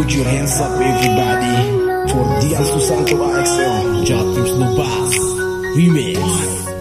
Put your hands up everybody For Dian Susanto AXL Jatim Snobas Remix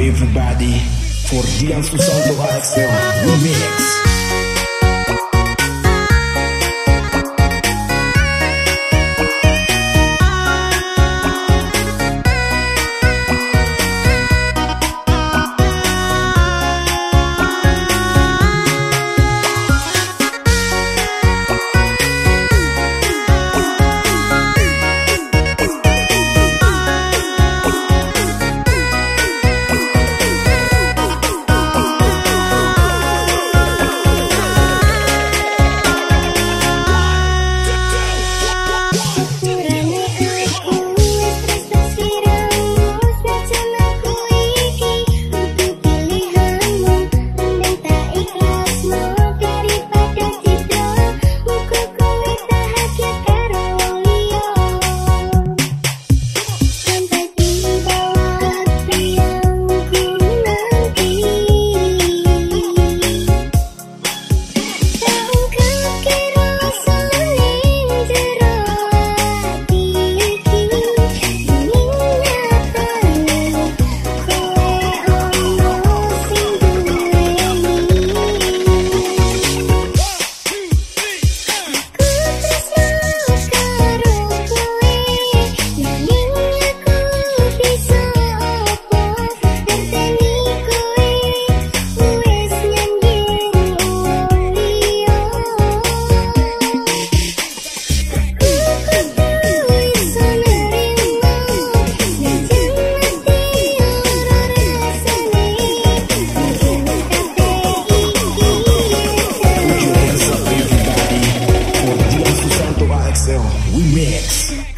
everybody for Dian Susanto AXL Remix. We mix.